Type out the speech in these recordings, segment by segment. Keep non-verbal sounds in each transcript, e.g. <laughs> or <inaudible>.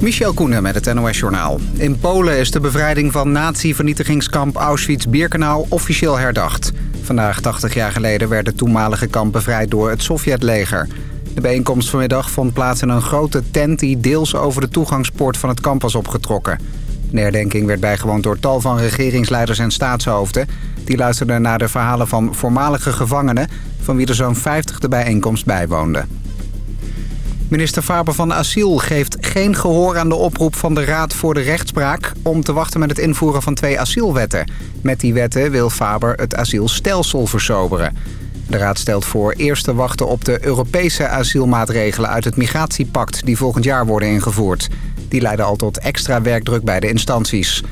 Michel Koenen met het NOS-journaal. In Polen is de bevrijding van nazi-vernietigingskamp Auschwitz-Birkenau officieel herdacht. Vandaag, 80 jaar geleden, werd het toenmalige kamp bevrijd door het Sovjetleger. De bijeenkomst vanmiddag vond plaats in een grote tent... die deels over de toegangspoort van het kamp was opgetrokken. De werd bijgewoond door tal van regeringsleiders en staatshoofden. Die luisterden naar de verhalen van voormalige gevangenen... van wie er zo'n 50 de bijeenkomst bijwoonden. Minister Faber van Asiel geeft geen gehoor aan de oproep van de Raad voor de Rechtspraak... om te wachten met het invoeren van twee asielwetten. Met die wetten wil Faber het asielstelsel versoberen. De Raad stelt voor eerst te wachten op de Europese asielmaatregelen uit het migratiepact... die volgend jaar worden ingevoerd. Die leiden al tot extra werkdruk bij de instanties.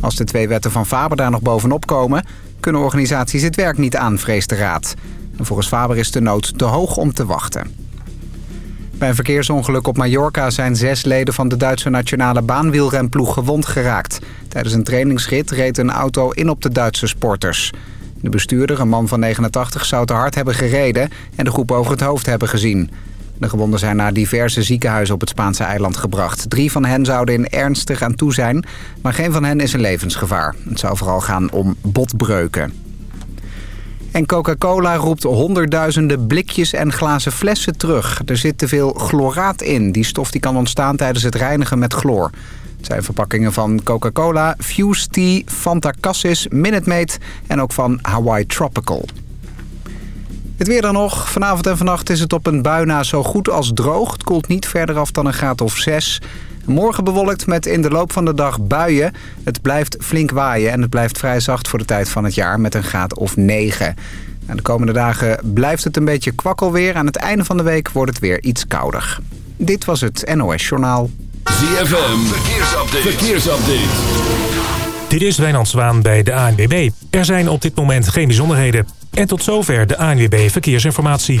Als de twee wetten van Faber daar nog bovenop komen... kunnen organisaties het werk niet aan, vreest de Raad. En volgens Faber is de nood te hoog om te wachten. Bij een verkeersongeluk op Mallorca zijn zes leden van de Duitse nationale baanwielrenploeg gewond geraakt. Tijdens een trainingsrit reed een auto in op de Duitse sporters. De bestuurder, een man van 89, zou te hard hebben gereden en de groep over het hoofd hebben gezien. De gewonden zijn naar diverse ziekenhuizen op het Spaanse eiland gebracht. Drie van hen zouden in ernstig aan toe zijn, maar geen van hen is in levensgevaar. Het zou vooral gaan om botbreuken. En Coca-Cola roept honderdduizenden blikjes en glazen flessen terug. Er zit te veel chloraat in. Die stof die kan ontstaan tijdens het reinigen met chloor. Het zijn verpakkingen van Coca-Cola, Fuse Tea, Fanta Cassis, Minute Maid en ook van Hawaii Tropical. Het weer dan nog. Vanavond en vannacht is het op een bui na zo goed als droog. Het koelt niet verder af dan een graad of 6. Morgen bewolkt met in de loop van de dag buien. Het blijft flink waaien en het blijft vrij zacht voor de tijd van het jaar met een graad of 9. de komende dagen blijft het een beetje kwakkelweer. Aan het einde van de week wordt het weer iets kouder. Dit was het NOS Journaal. ZFM, verkeersupdate. verkeersupdate. Dit is Wijnand Zwaan bij de ANWB. Er zijn op dit moment geen bijzonderheden. En tot zover de ANWB Verkeersinformatie.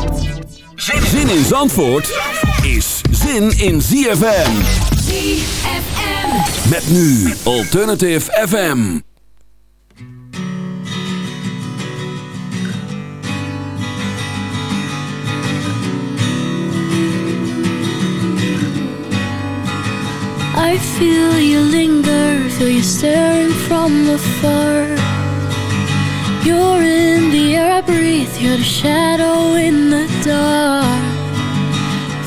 Zin in Zandvoort is zin in ZFM. ZFM. Met nu Alternative FM. I feel you linger, feel you staring from afar. You're in the air I breathe, you're the shadow in the dark.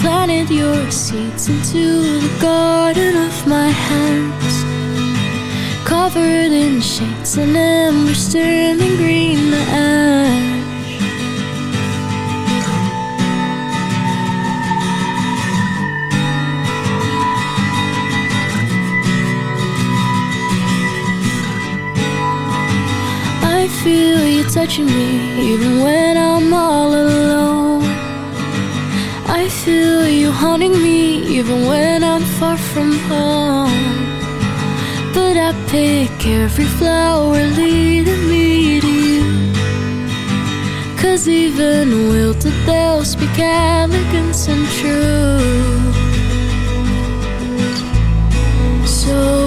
Planted your seeds into the garden of my hands. Covered in shades and embers turning green ash. Feel you touching me even when I'm all alone. I feel you haunting me even when I'm far from home. But I pick every flower leading me to you. Cause even wilted they'll speak elegance and truth. So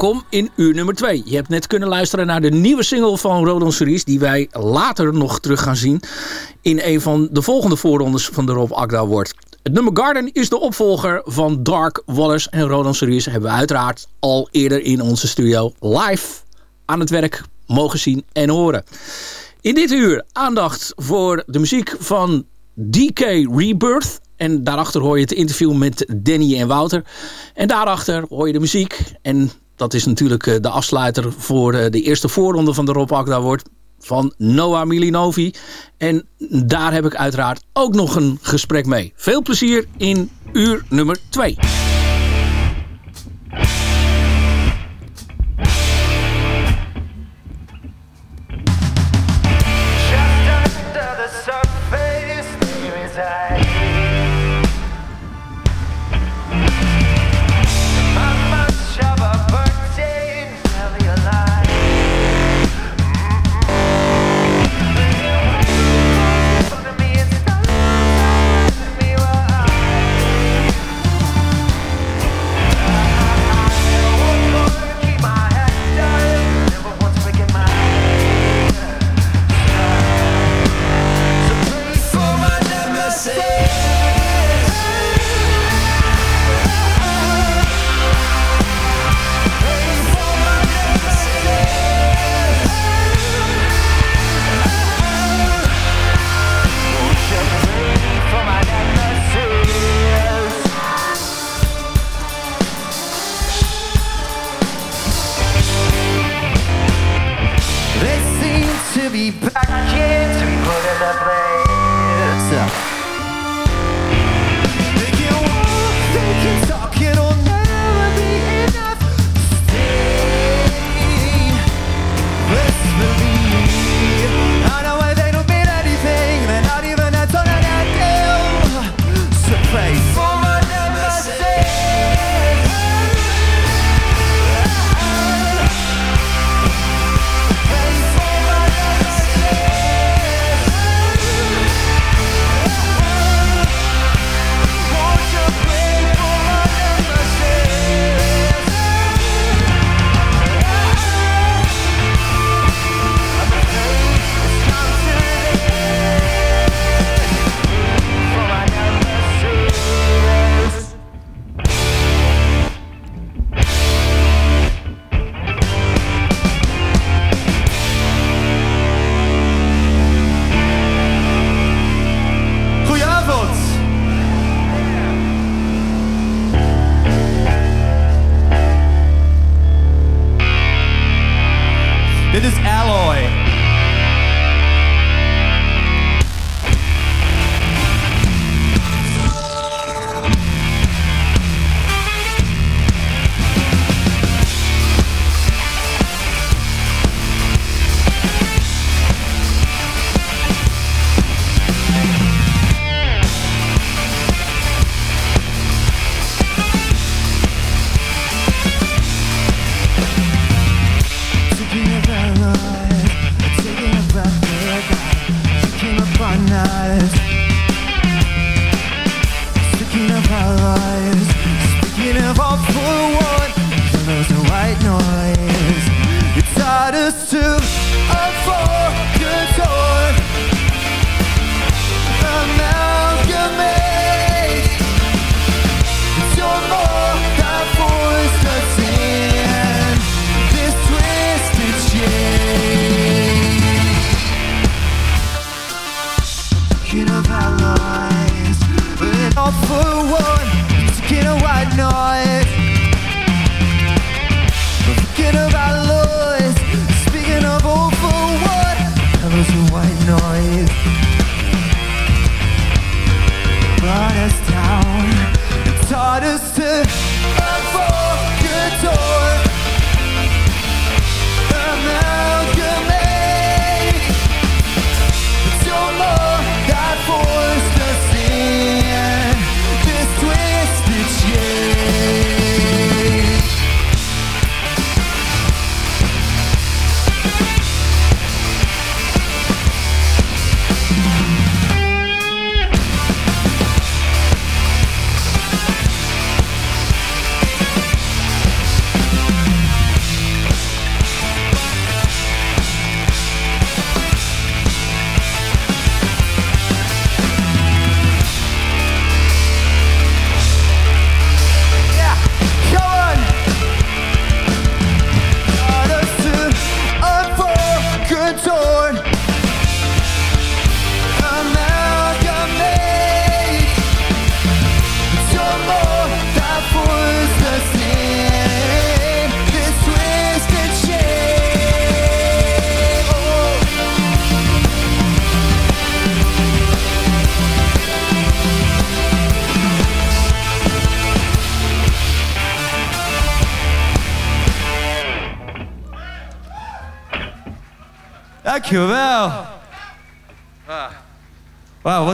Welkom in uur nummer 2. Je hebt net kunnen luisteren naar de nieuwe single van Rodon Series... die wij later nog terug gaan zien... in een van de volgende voorrondes van de Rob Akda wordt. Het nummer Garden is de opvolger van Dark Wallace. En Rodan Series hebben we uiteraard al eerder in onze studio live aan het werk mogen zien en horen. In dit uur aandacht voor de muziek van DK Rebirth. En daarachter hoor je het interview met Danny en Wouter. En daarachter hoor je de muziek. En dat is natuurlijk eh, de afsluiter voor eh, de eerste voorronde van de Rob Agda wordt van Noah Milinovi. En daar heb ik uiteraard ook nog een gesprek mee. Veel plezier in uur nummer 2.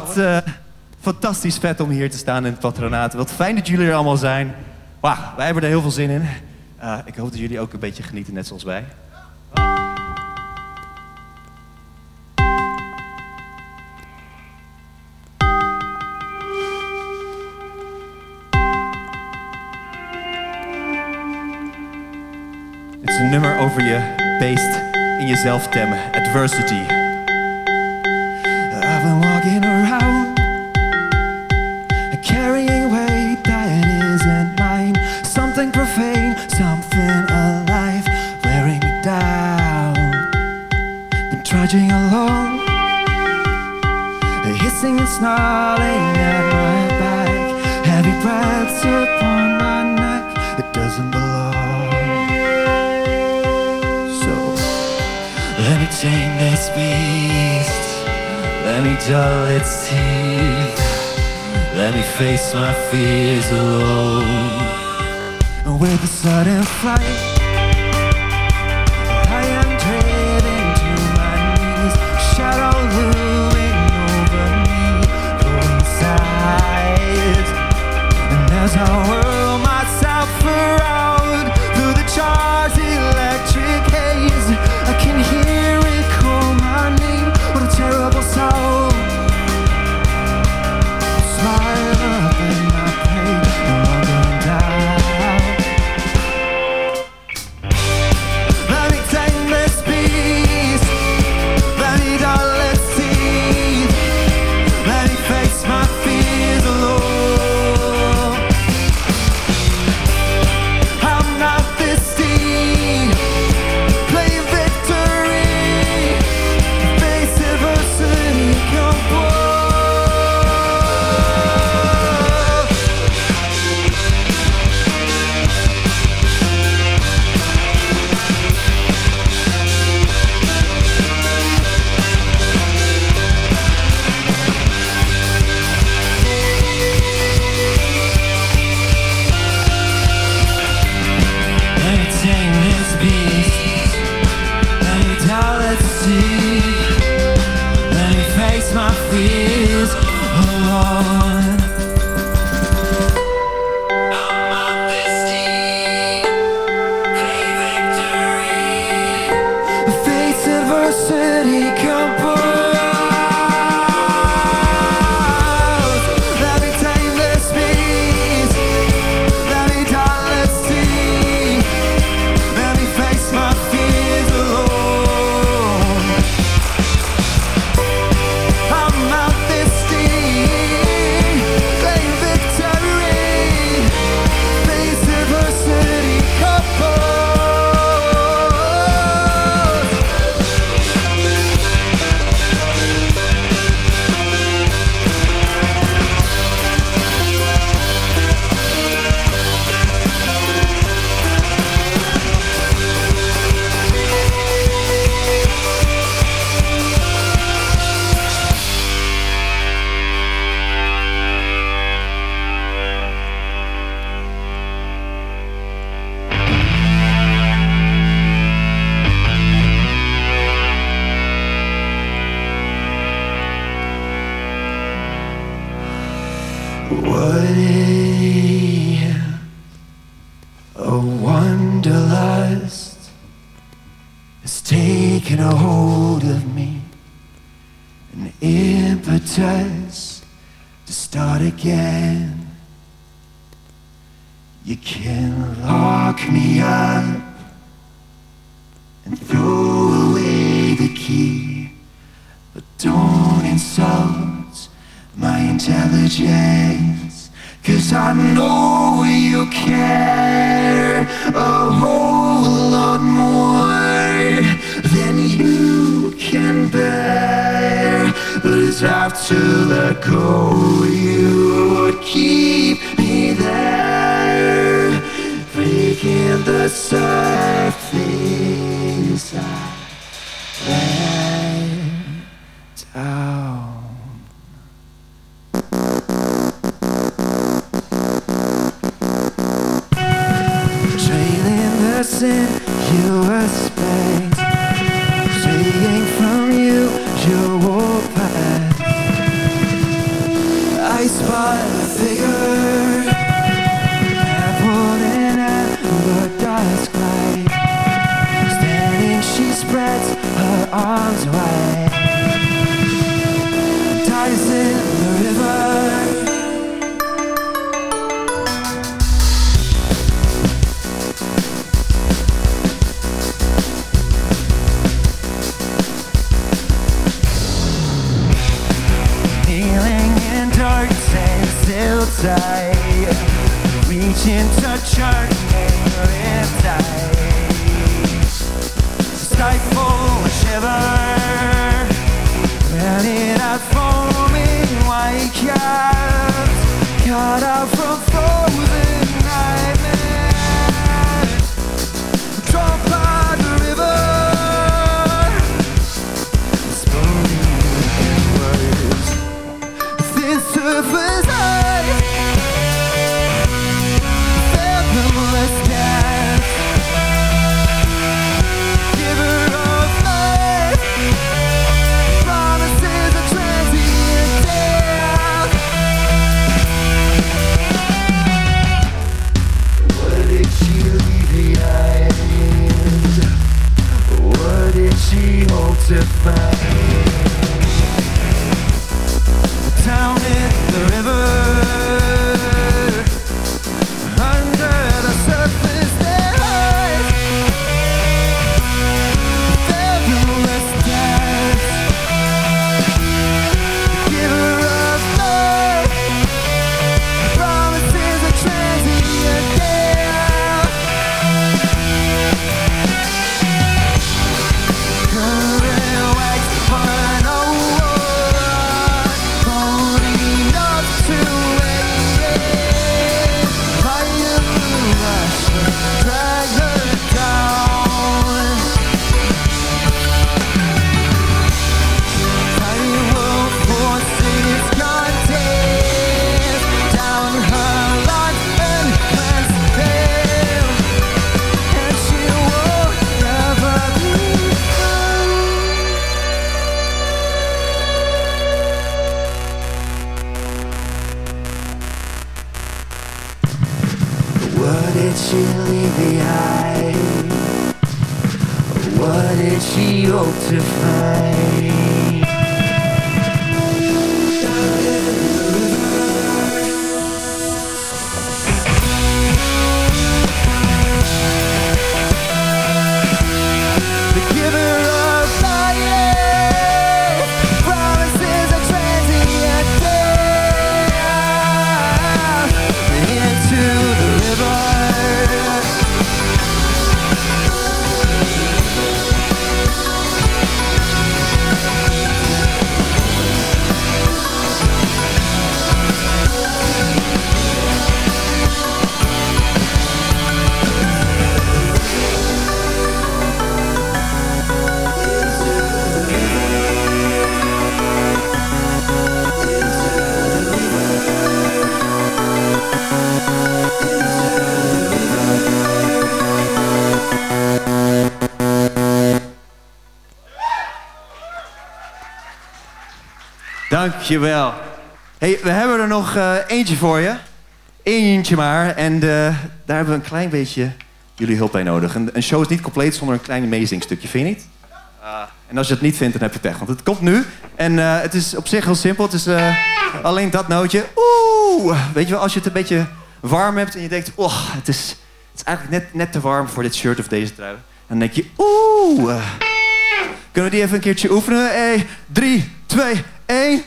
Wat uh, fantastisch vet om hier te staan in het patronaat. Wat fijn dat jullie er allemaal zijn. Wauw, wij hebben er heel veel zin in. Uh, ik hoop dat jullie ook een beetje genieten, net zoals wij. Het is een nummer over je beest in jezelf temmen. Adversity. Something alive, wearing me down. Been trudging along, hissing and snarling at my back. Heavy breaths upon my neck. It doesn't belong. So let me tame this beast. Let me dull its teeth. Let me face my fears alone. With a sudden flight, I am driven to my knees. Shadow looming over me. And as we But it's have to let go, you would keep me there. Breaking the surface Dankjewel. Hey, we hebben er nog eh, eentje voor je. Eentje maar. En eh, daar hebben we een klein beetje jullie hulp bij nodig. Een, een show is niet compleet zonder een klein amazing stukje, vind je niet? en als je het niet vindt, dan heb je het echt. Want het komt nu. En eh, het is op zich heel simpel. Het is alleen dat nootje. Oeh! Weet je wel, als je het een beetje warm hebt en je denkt... Oh, het is, het is eigenlijk net, net te warm voor dit shirt of deze trui. Dan denk je... Oeh! eh, kunnen we die even een keertje oefenen? Hey, 3, 2, 1...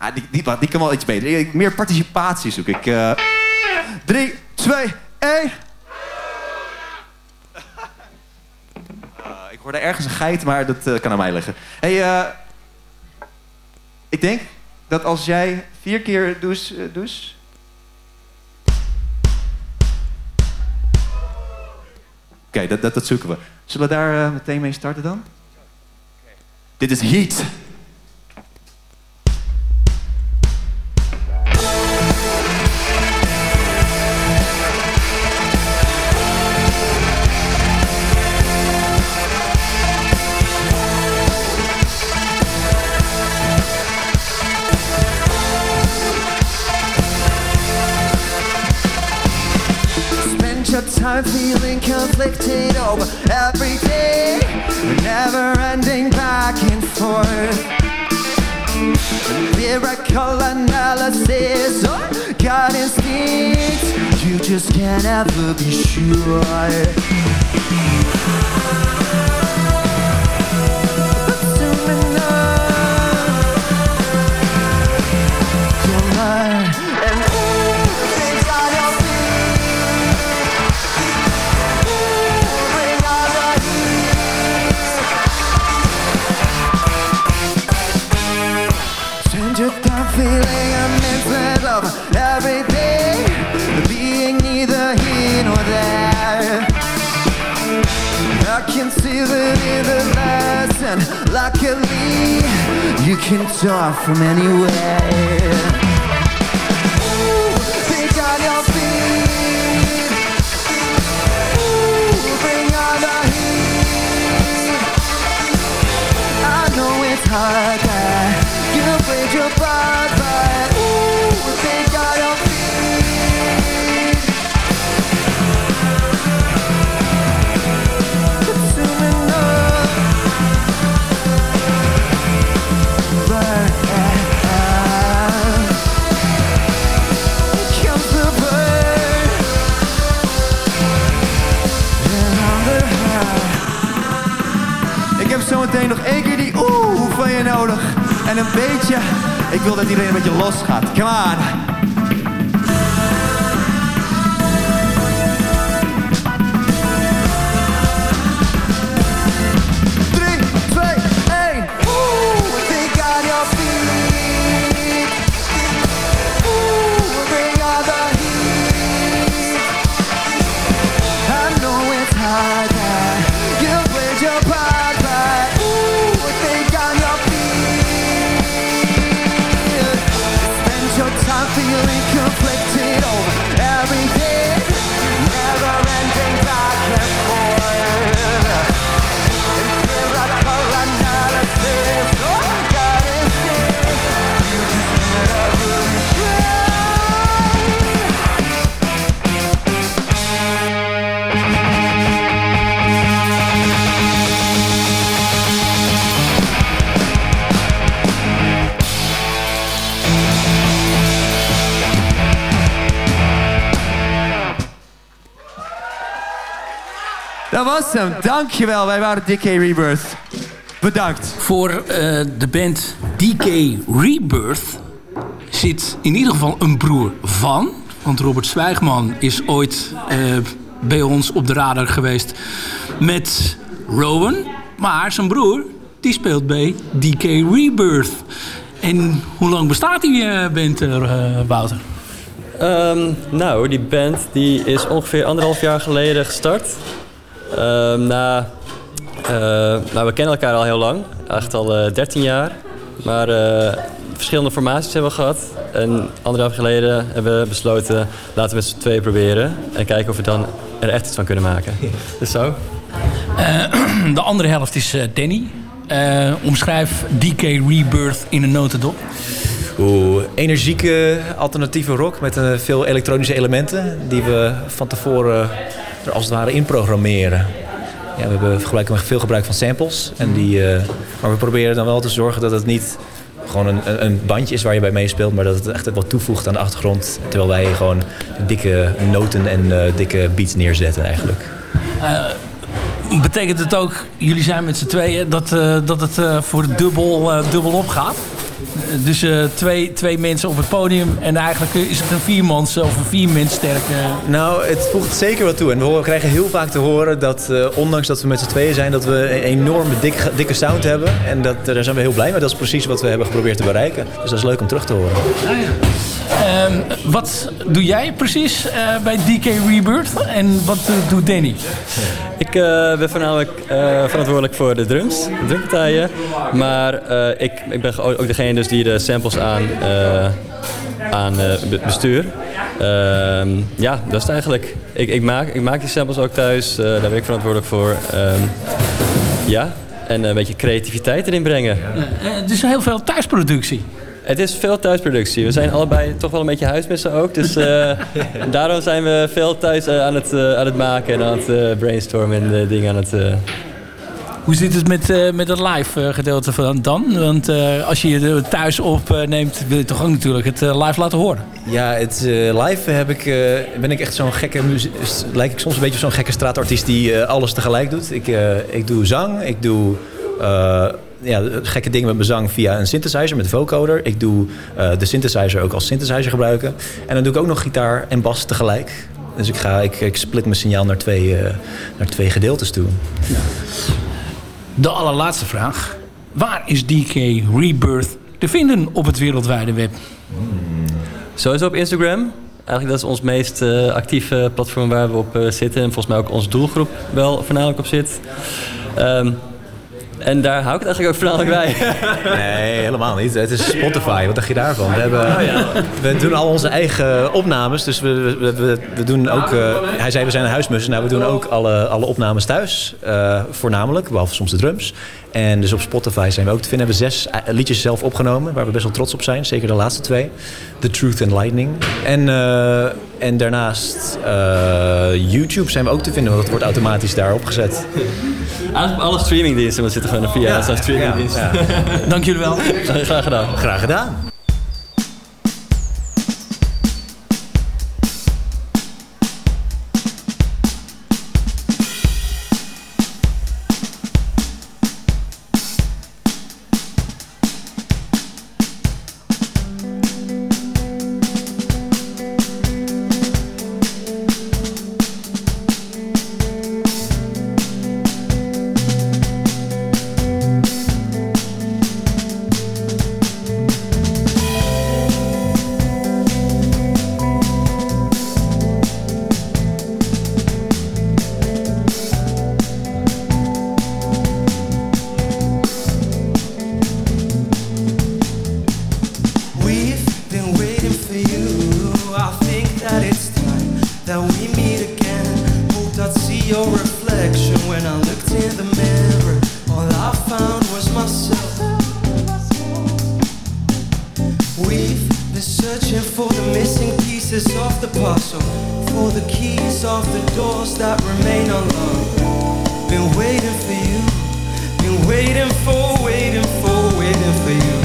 Ja, die, die, die kan wel iets beter. Meer participatie zoek ik. eh 3, 2, 1. ik hoorde ergens een geit, maar dat eh, kan aan mij liggen. Hey, eh, ik denk dat als jij vier keer douche... douche Oké, dat, dat, dat zoeken we. Zullen we daar meteen mee starten dan? Dit is Heat. Time feeling conflicted over every day, never ending back and forth. Lyrical analysis or gut instinct, you just can't ever be sure. Can see that in the lights And luckily You can talk from anywhere. On your feet. Bring on the heat. I know it's hard En een beetje Ik wil dat iedereen een beetje los gaat. Come on Hem. Dankjewel. Wij waren DK Rebirth. Bedankt. Voor eh, de band DK Rebirth zit in ieder geval een broer van. Want Robert Zwijgman is ooit eh, bij ons op de radar geweest met Rowan. Maar zijn broer, die speelt bij DK Rebirth. En hoe lang bestaat die eh, band er, eh, Wouter? Ehm, nou, die band die is ongeveer anderhalf jaar geleden gestart. Ehm, na, eh, nou, we kennen elkaar al heel lang, echt al eh 13 jaar. Maar eh, verschillende formaties hebben we gehad. En anderhalf jaar geleden hebben we besloten, laten we met z'n tweeën proberen. En kijken of we dan er echt iets van kunnen maken. Dus zo. <clears throat> De andere helft is eh, Danny. Eh, omschrijf DK Rebirth in een notendop. Oeh, energieke alternatieve rock met eh, veel elektronische elementen die we van tevoren als het ware in programmeren. Ja, we hebben gebruik, veel gebruik van samples, en die, eh, maar we proberen dan wel te zorgen dat het niet gewoon een, een- bandje is waar je bij meespeelt, maar dat het echt wat toevoegt aan de achtergrond. Terwijl wij gewoon dikke noten en eh, dikke beats neerzetten eigenlijk. Betekent het ook, jullie zijn met z'n tweeën, dat, eh, dat het eh, voor dubbel, eh, dubbel op gaat? Eh, Dus eh, twee, twee mensen op het podium en eigenlijk is het een viermans of een viermens sterke... Nou, het voegt zeker wat toe. En we horen- krijgen heel vaak te horen dat, eh, ondanks dat we met z'n tweeën zijn, dat we een enorme dikke, dikke sound hebben. En dat, daar zijn we heel blij mee. Dat is precies wat we hebben geprobeerd te bereiken. Dus dat is leuk om terug te horen. Ehm, wat doe jij precies eh, bij DK Rebirth en wat doet Danny? Ik eh, ben voornamelijk eh, verantwoordelijk voor de drums, de drumpartijen. Maar ik, ik ben ook degene dus die de samples aan, aan be- bestuur. Ehm, ja, dat is het eigenlijk. Ik, ik, maak, ik maak die samples ook thuis, daar ben ik verantwoordelijk voor. Ehm, ja, en een beetje creativiteit erin brengen. Dus heel veel thuisproductie. Het is veel thuisproductie. We zijn allebei toch wel een beetje huismissen ook. Dus eh, <laughs> daarom zijn we veel thuis eh, aan, het, eh, aan het maken en aan het eh, brainstormen en dingen aan het... eh, Hoe zit het met, met het live gedeelte van dan? Want eh, als je je thuis opneemt, wil je toch ook natuurlijk het live laten horen? Ja, het, eh, live heb ik, eh, ben ik echt zo'n gekke lijk ik soms een beetje zo'n gekke straatartiest die eh, alles tegelijk doet. Ik, eh, ik doe zang, ik doe eh, ja, gekke dingen met mijn zang via een synthesizer met vocoder. Ik doe eh, de synthesizer ook als synthesizer gebruiken. En dan doe ik ook nog gitaar en bas tegelijk. Dus ik, ga, ik, ik split mijn signaal naar twee, eh, naar twee gedeeltes toe. De allerlaatste vraag. Waar is DK Rebirth te vinden op het wereldwijde web? Sowieso op Instagram. Eigenlijk dat is ons meest eh, actieve platform waar we op eh, zitten. En volgens mij ook onze doelgroep wel voornamelijk op zit. Ehm, en daar hou ik het eigenlijk ook voornamelijk bij. <laughs> Nee, helemaal niet. Het is Spotify. Wat dacht je daarvan? We, hebben, we doen al onze eigen opnames. Dus we, we, we, we doen ook... eh, hij zei, we zijn een huismus. Nou, we doen ook alle, alle opnames thuis. eh, voornamelijk. Behalve soms de drums. En dus op Spotify zijn we ook te vinden. We hebben zes eh, liedjes zelf opgenomen. Waar we best wel trots op zijn. Zeker de laatste twee. The Truth and Lightning. En, eh, en daarnaast eh, YouTube zijn we ook te vinden. Want dat wordt automatisch daar opgezet. <laughs> Eigenlijk alle streamingdiensten, we zitten gewoon via Ja, zo'n streamingdienst. ja, <laughs> Dank jullie wel. Graag gedaan. Graag gedaan. Searching for the missing pieces of the puzzle, for the keys of the doors that remain unlocked. Been waiting for you. Been waiting for, waiting for, waiting for you.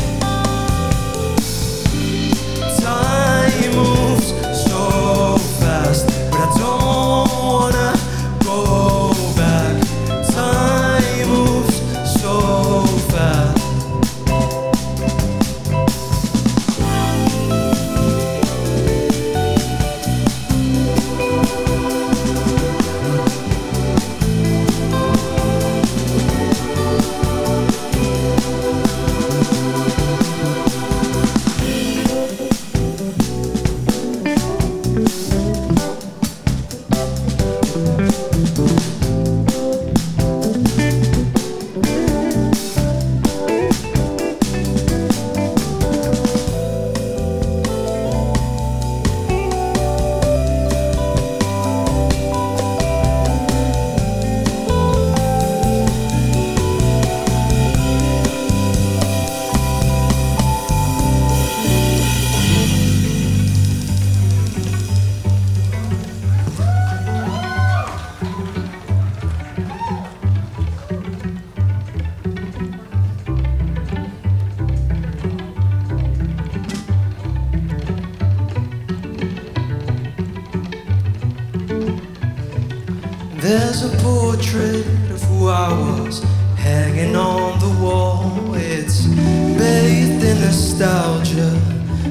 Portrait of who I was hanging on the wall. It's bathed in nostalgia,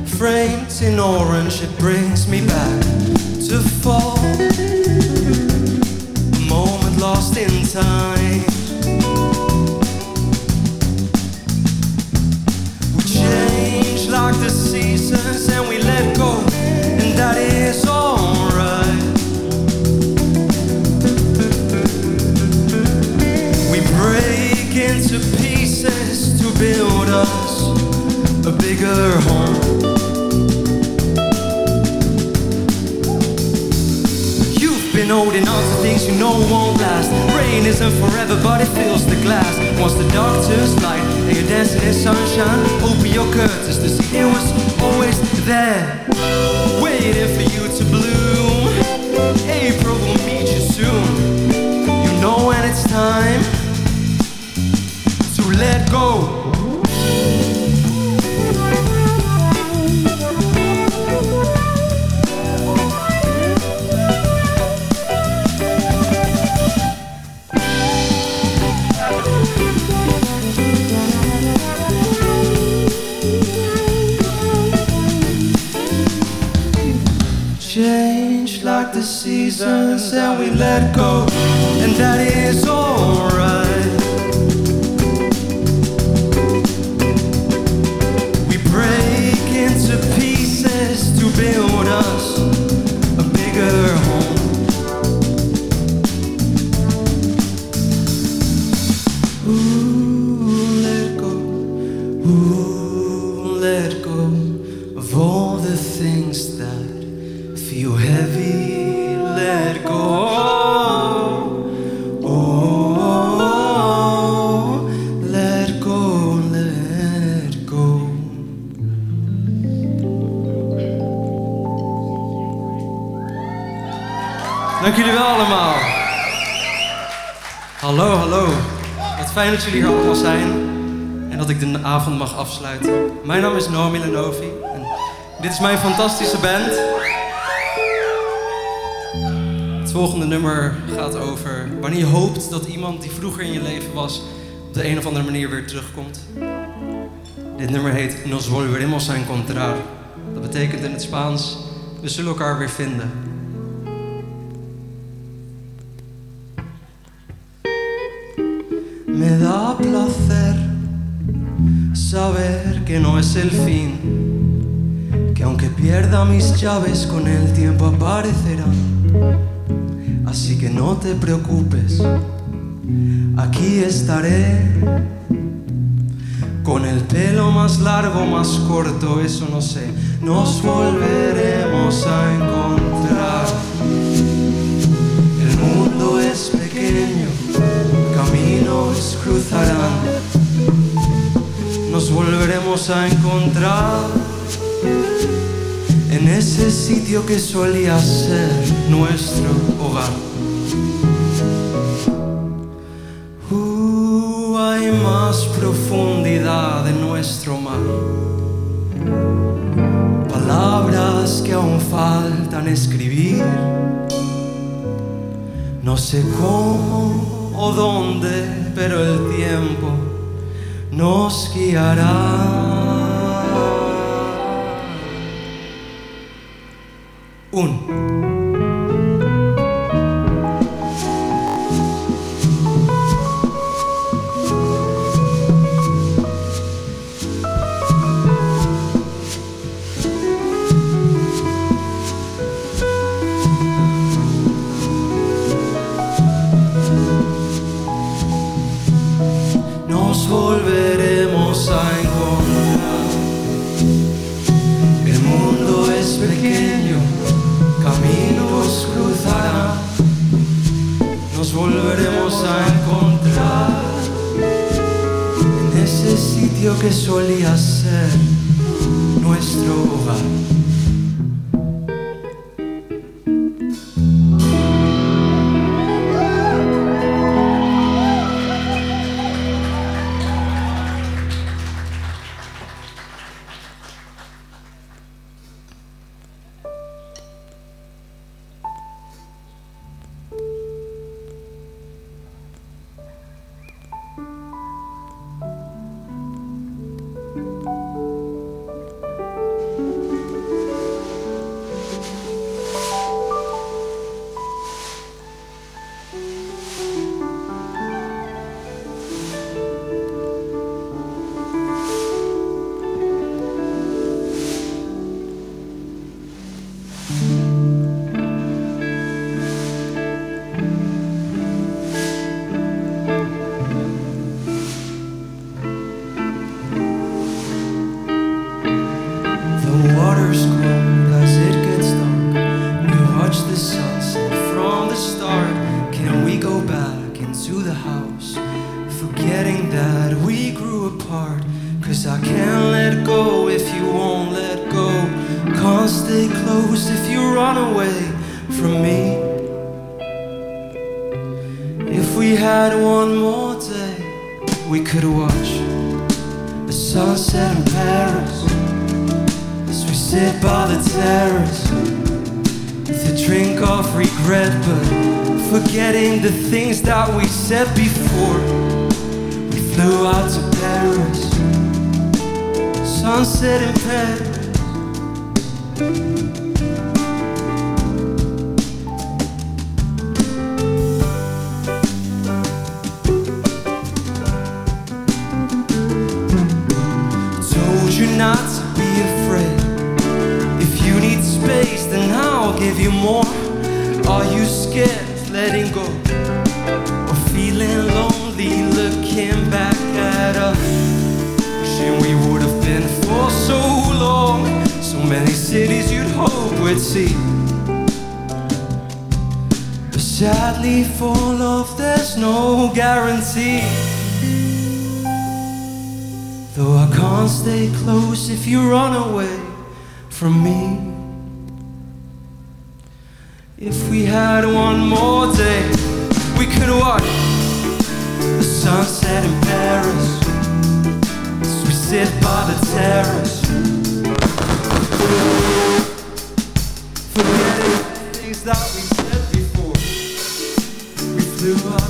framed in orange. Dank jullie wel allemaal. Hallo, hallo. Wat fijn dat jullie hier allemaal zijn en dat ik de avond mag afsluiten. Mijn naam is Noam Milanovi en dit is mijn fantastische band. Het volgende nummer gaat over wanneer je hoopt dat iemand die vroeger in je leven was op de een of andere manier weer terugkomt. Dit nummer heet Nos volveremos a encontrar. Dat betekent in het Spaans, we zullen elkaar weer vinden. Que no es el fin, que aunque pierda mis llaves con el tiempo aparecerán. Así que no te preocupes, aquí estaré. Con el pelo más largo, más corto, eso no sé, nos volveremos a encontrar. El mundo es pequeño, caminos cruzarán. Volveremos a encontrar en ese sitio que solía ser nuestro hogar. Uh, hay más profundidad en nuestro mar. Palabras que aún faltan escribir. No sé cómo o dónde, pero el tiempo nos guiará. Un. Close if you run away from me. If we had one more day, we could watch the sunset in Paris. As we sit by the terrace with a drink of regret, but forgetting the things that we said before. We flew out to Paris, sunset in Paris. give you more? Are you scared of letting go? Or feeling lonely looking back at us? Wishing we would have been for so long. So many cities you'd hope we'd see. But sadly, for love, there's no guarantee. Though I can't stay close if you run away from me. had one more day. We could watch the sunset in Paris. As we sit by the terrace. Forgetting things that we said before. We flew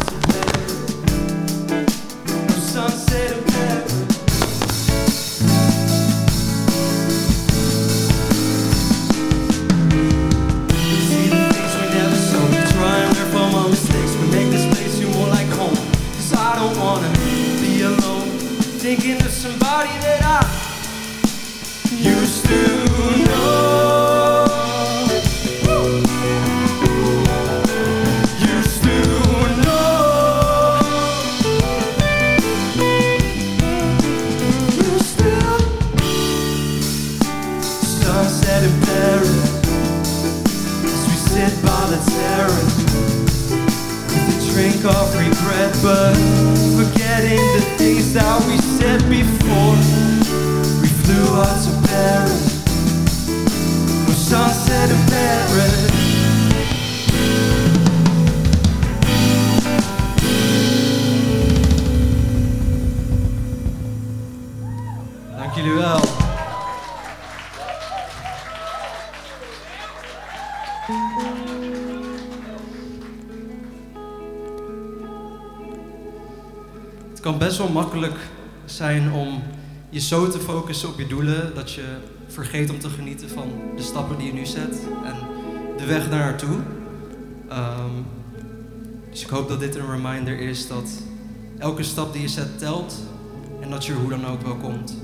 but forgetting the things that we makkelijk zijn om je zo te focussen op je doelen dat je vergeet om te genieten van de stappen die je nu zet en de weg daar naartoe. Ehm, dus ik hoop dat dit een reminder is dat elke stap die je zet telt en dat je er hoe dan ook wel komt.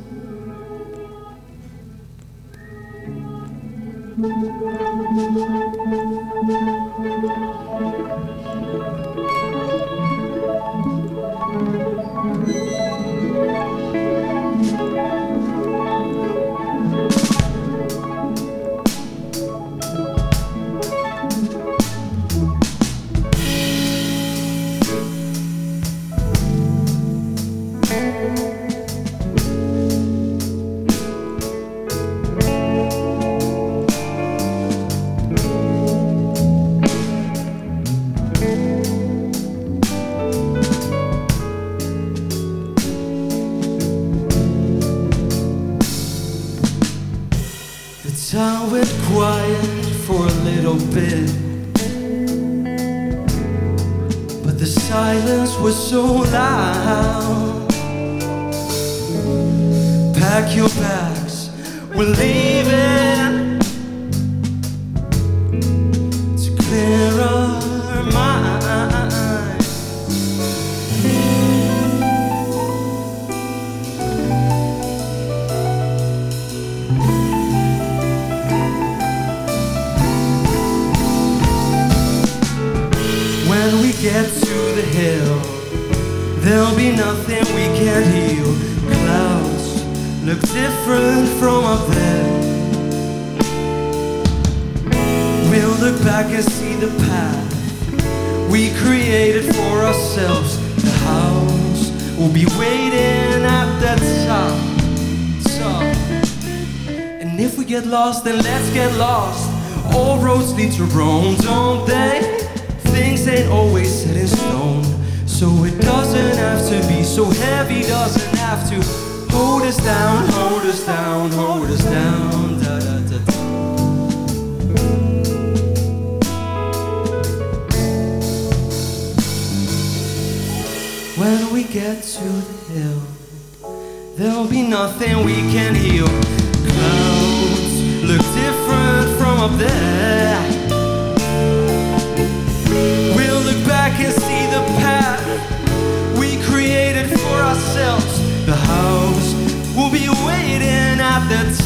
was so loud. Pack your bags, we're leaving.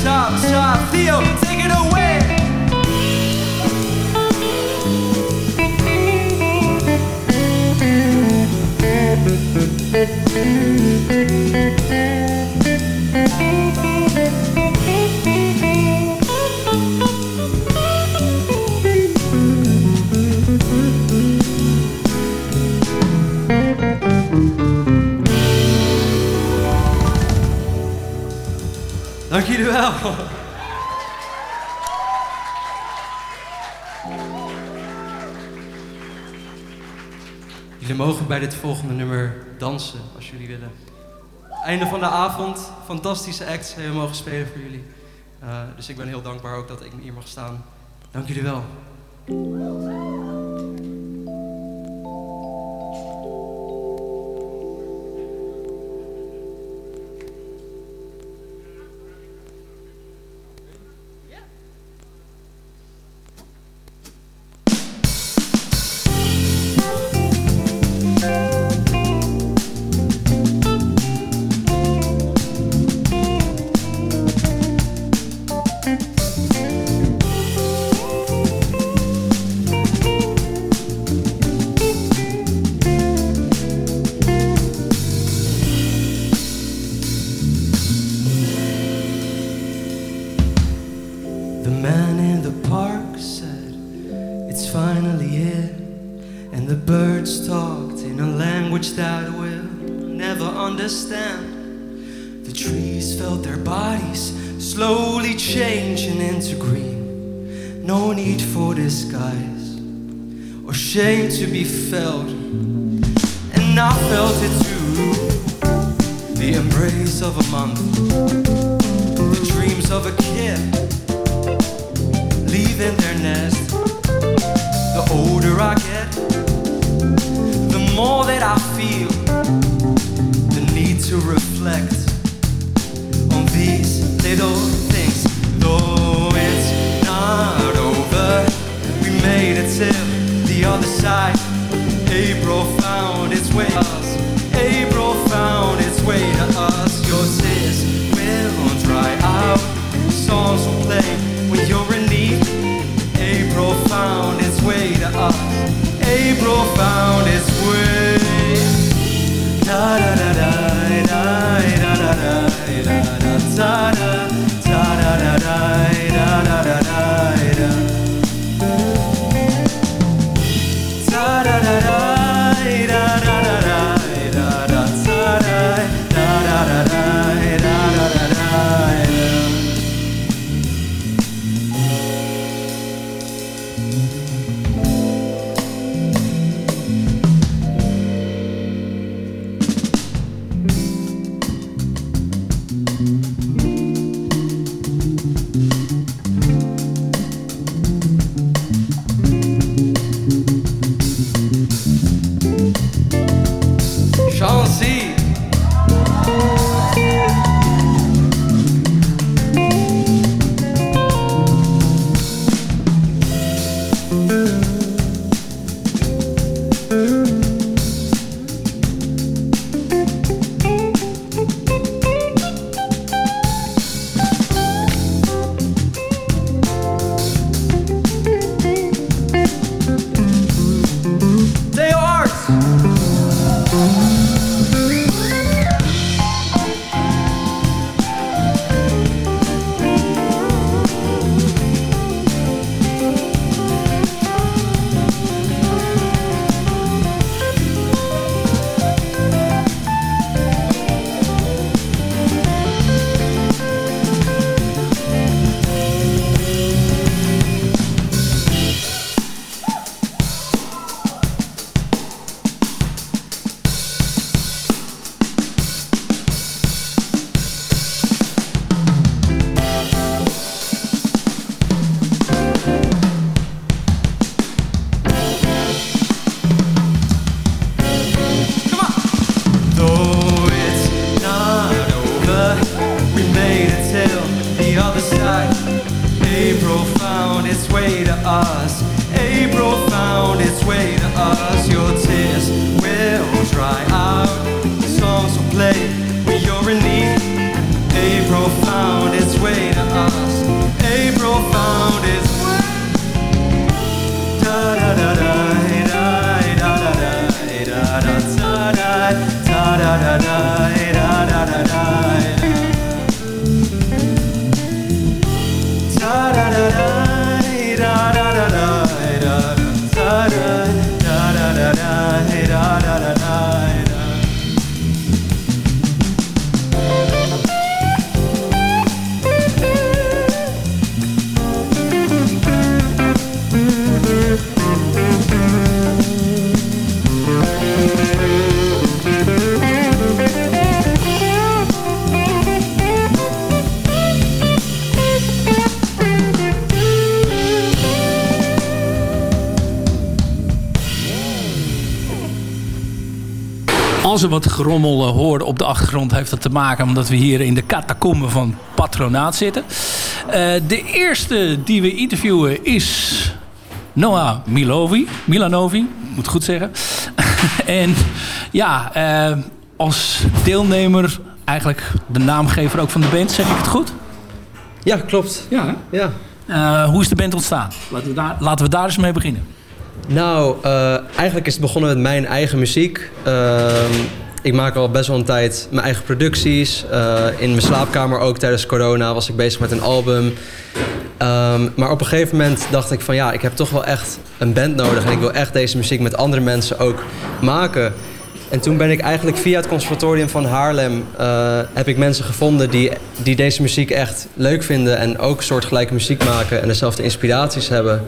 stop, stop, Theo. Dit volgende nummer dansen, als jullie willen. Einde van de avond, fantastische acts hebben we mogen spelen voor jullie. Uh, dus ik ben heel dankbaar ook dat ik hier mag staan. Dank jullie wel. Slowly changing into green. No need for disguise or shame to be felt. And I felt it too the embrace of a month, the dreams of a kid leaving their nest. The older I get, the more that I feel the need to reflect little things. Though it's not over, we made it till the other side. April found its way to us. April found its way to us. Your tears will dry out. Songs will play when you're in need. April found its way to us. April found its way. Da da da er wat gerommel hoort op de achtergrond... heeft dat te maken omdat we hier in de catacombe van Patronaat zitten. de eerste die we interviewen is Noah Milovi. Milanovi, moet goed zeggen. <laughs> en ja, als deelnemer eigenlijk de naamgever ook van de band. Zeg ik het goed? Ja, klopt. Ja. ja. hoe is de band ontstaan? Laten we daar, laten we daar eens mee beginnen. Nou, uh, eigenlijk is het begonnen met mijn eigen muziek. Uh, ik maak al best wel een tijd mijn eigen producties. Uh, in mijn slaapkamer ook tijdens corona was ik bezig met een album. Um, maar op een gegeven moment dacht ik van ja, ik heb toch wel echt een band nodig. En ik wil echt deze muziek met andere mensen ook maken. En toen ben ik eigenlijk via het conservatorium van Haarlem... Uh, heb ik mensen gevonden die, die deze muziek echt leuk vinden... en ook soortgelijke muziek maken en dezelfde inspiraties hebben.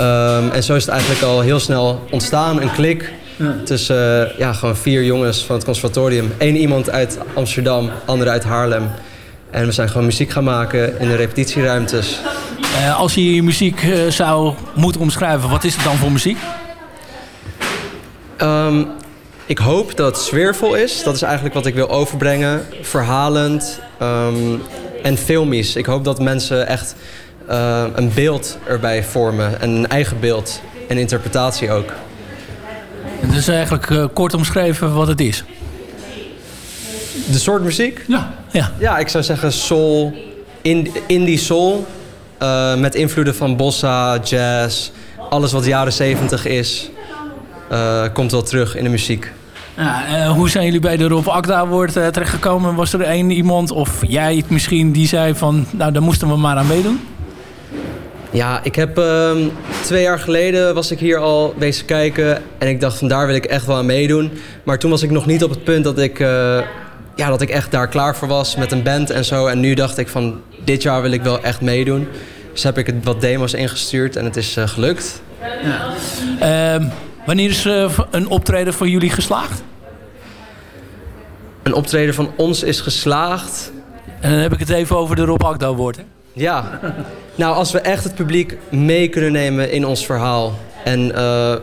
Um, en zo is het eigenlijk al heel snel ontstaan, een klik... Ja. tussen uh, ja, gewoon vier jongens van het conservatorium. Eén iemand uit Amsterdam, andere uit Haarlem. En we zijn gewoon muziek gaan maken in de repetitieruimtes. Uh, als je je muziek uh, zou moeten omschrijven, wat is het dan voor muziek? Um, ik hoop dat het sfeervol is. Dat is eigenlijk wat ik wil overbrengen. Verhalend um, en filmisch. Ik hoop dat mensen echt uh, een beeld erbij vormen. En een eigen beeld. En interpretatie ook. Het is eigenlijk uh, kort omschreven wat het is. De soort muziek? Ja. Ja, ja ik zou zeggen soul. indie soul. Uh, met invloeden van bossa, jazz. Alles wat jaren zeventig is. Uh, komt wel terug in de muziek. Ja, uh, hoe zijn jullie bij de Rob Akda Award terechtgekomen? Was er één iemand, of jij misschien, die zei van... nou, daar moesten we maar aan meedoen? Ja, ik heb uh, twee jaar geleden was ik hier al bezig kijken... en ik dacht van daar wil ik echt wel aan meedoen. Maar toen was ik nog niet op het punt dat ik, ja, dat ik echt daar klaar voor was... met een band en zo. En nu dacht ik van dit jaar wil ik wel echt meedoen. Dus heb ik wat demo's ingestuurd en het is gelukt. Ja. Ehm, Wanneer is uh, een optreden voor jullie geslaagd? Een optreden van ons is geslaagd. En dan heb ik het even over de Rob Akda woord. Ja. nou, als we echt het publiek mee kunnen nemen in ons verhaal. En uh,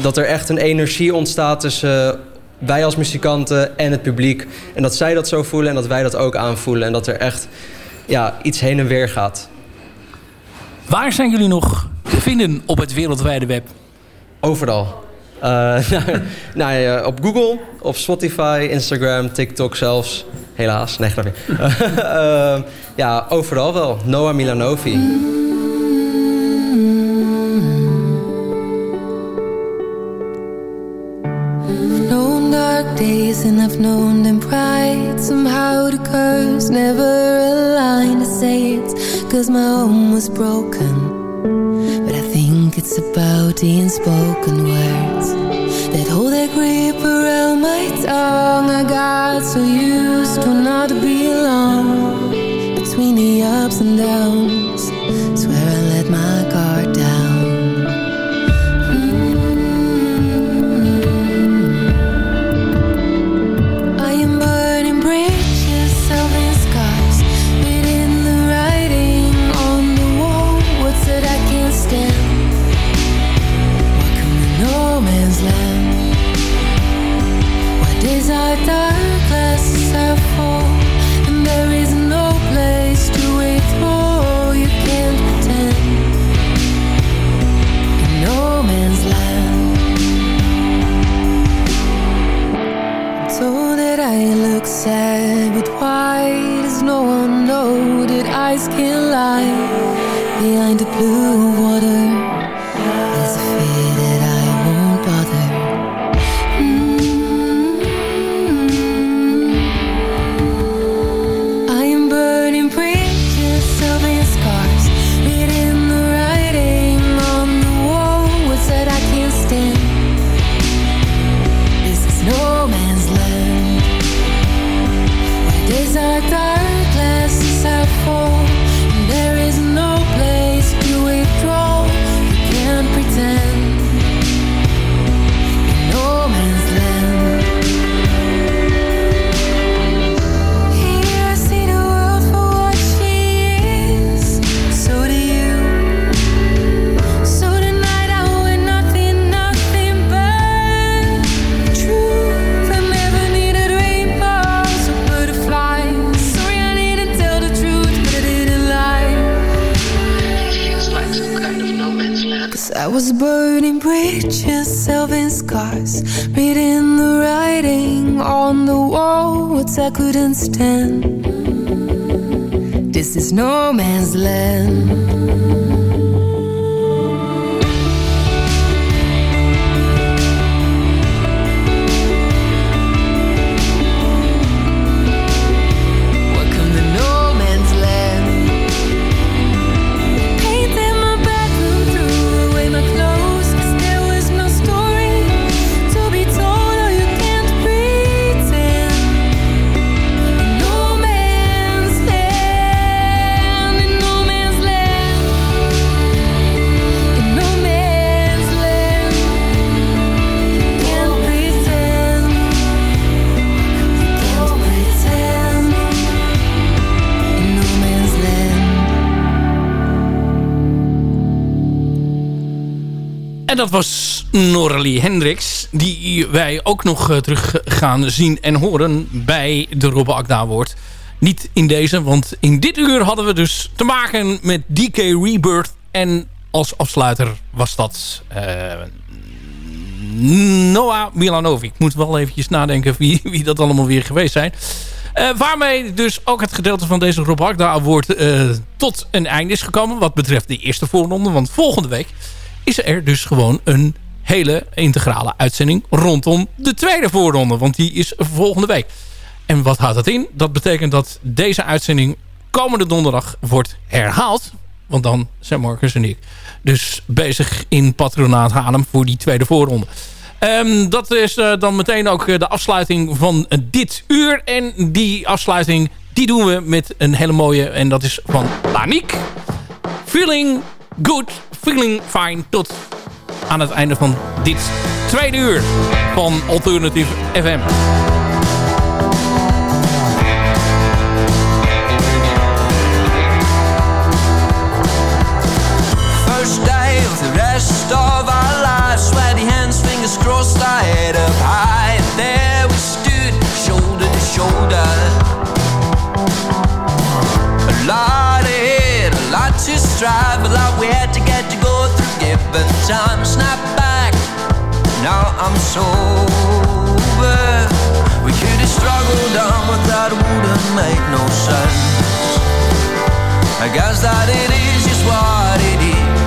dat er echt een energie ontstaat tussen wij als muzikanten en het publiek. En dat zij dat zo voelen en dat wij dat ook aanvoelen. En dat er echt ja, iets heen en weer gaat. Waar zijn jullie nog te vinden op het wereldwijde web? Overal. Uh, <laughs> nou, nou, op Google, op Spotify, Instagram, TikTok zelfs. Helaas, nee, grapje. uh, <laughs> ja, overal wel. Noah Milanovi. days and I've known them pride Somehow the curves never align to say it Cause my home was broken It's about the unspoken words That hold their grip around my tongue I got so used to not be alone Between the ups and downs reading the writing on the wall, words I couldn't stand. This is no man's land. En dat was Norlie Hendricks. Die wij ook nog uh, terug gaan zien en horen bij de Robbe Akda wordt. Niet in deze, want in dit uur hadden we dus te maken met DK Rebirth. En als afsluiter was dat uh, Noah Milanovic. Ik moet wel eventjes nadenken wie, wie dat allemaal weer geweest zijn. Uh, waarmee dus ook het gedeelte van deze Rob Akda Award tot een einde is gekomen. Wat betreft de eerste voorronde. Want volgende week is er dus gewoon een hele integrale uitzending rondom de tweede voorronde. Want die is volgende week. En wat houdt dat in? Dat betekent dat deze uitzending komende donderdag wordt herhaald. Want dan zijn Marcus en ik dus bezig in Patronaat Haarlem voor die tweede voorronde. Um, dat is uh, dan meteen ook de afsluiting van dit uur. En die afsluiting die doen we met een hele mooie. En dat is van Laniek. Feeling good, feeling fine. Tot aan het einde van dit tweede uur van Alternative FM. First day of the rest of our lives Sweaty hands, fingers crossed, our head up high And there we stood, shoulder to shoulder A lot ahead, a lot to strive time, snap back. Now I'm sober. We could have struggled on But that wouldn't make no sense. I guess that it is just what it is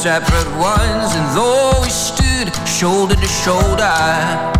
separate ones, and though we stood shoulder to shoulder,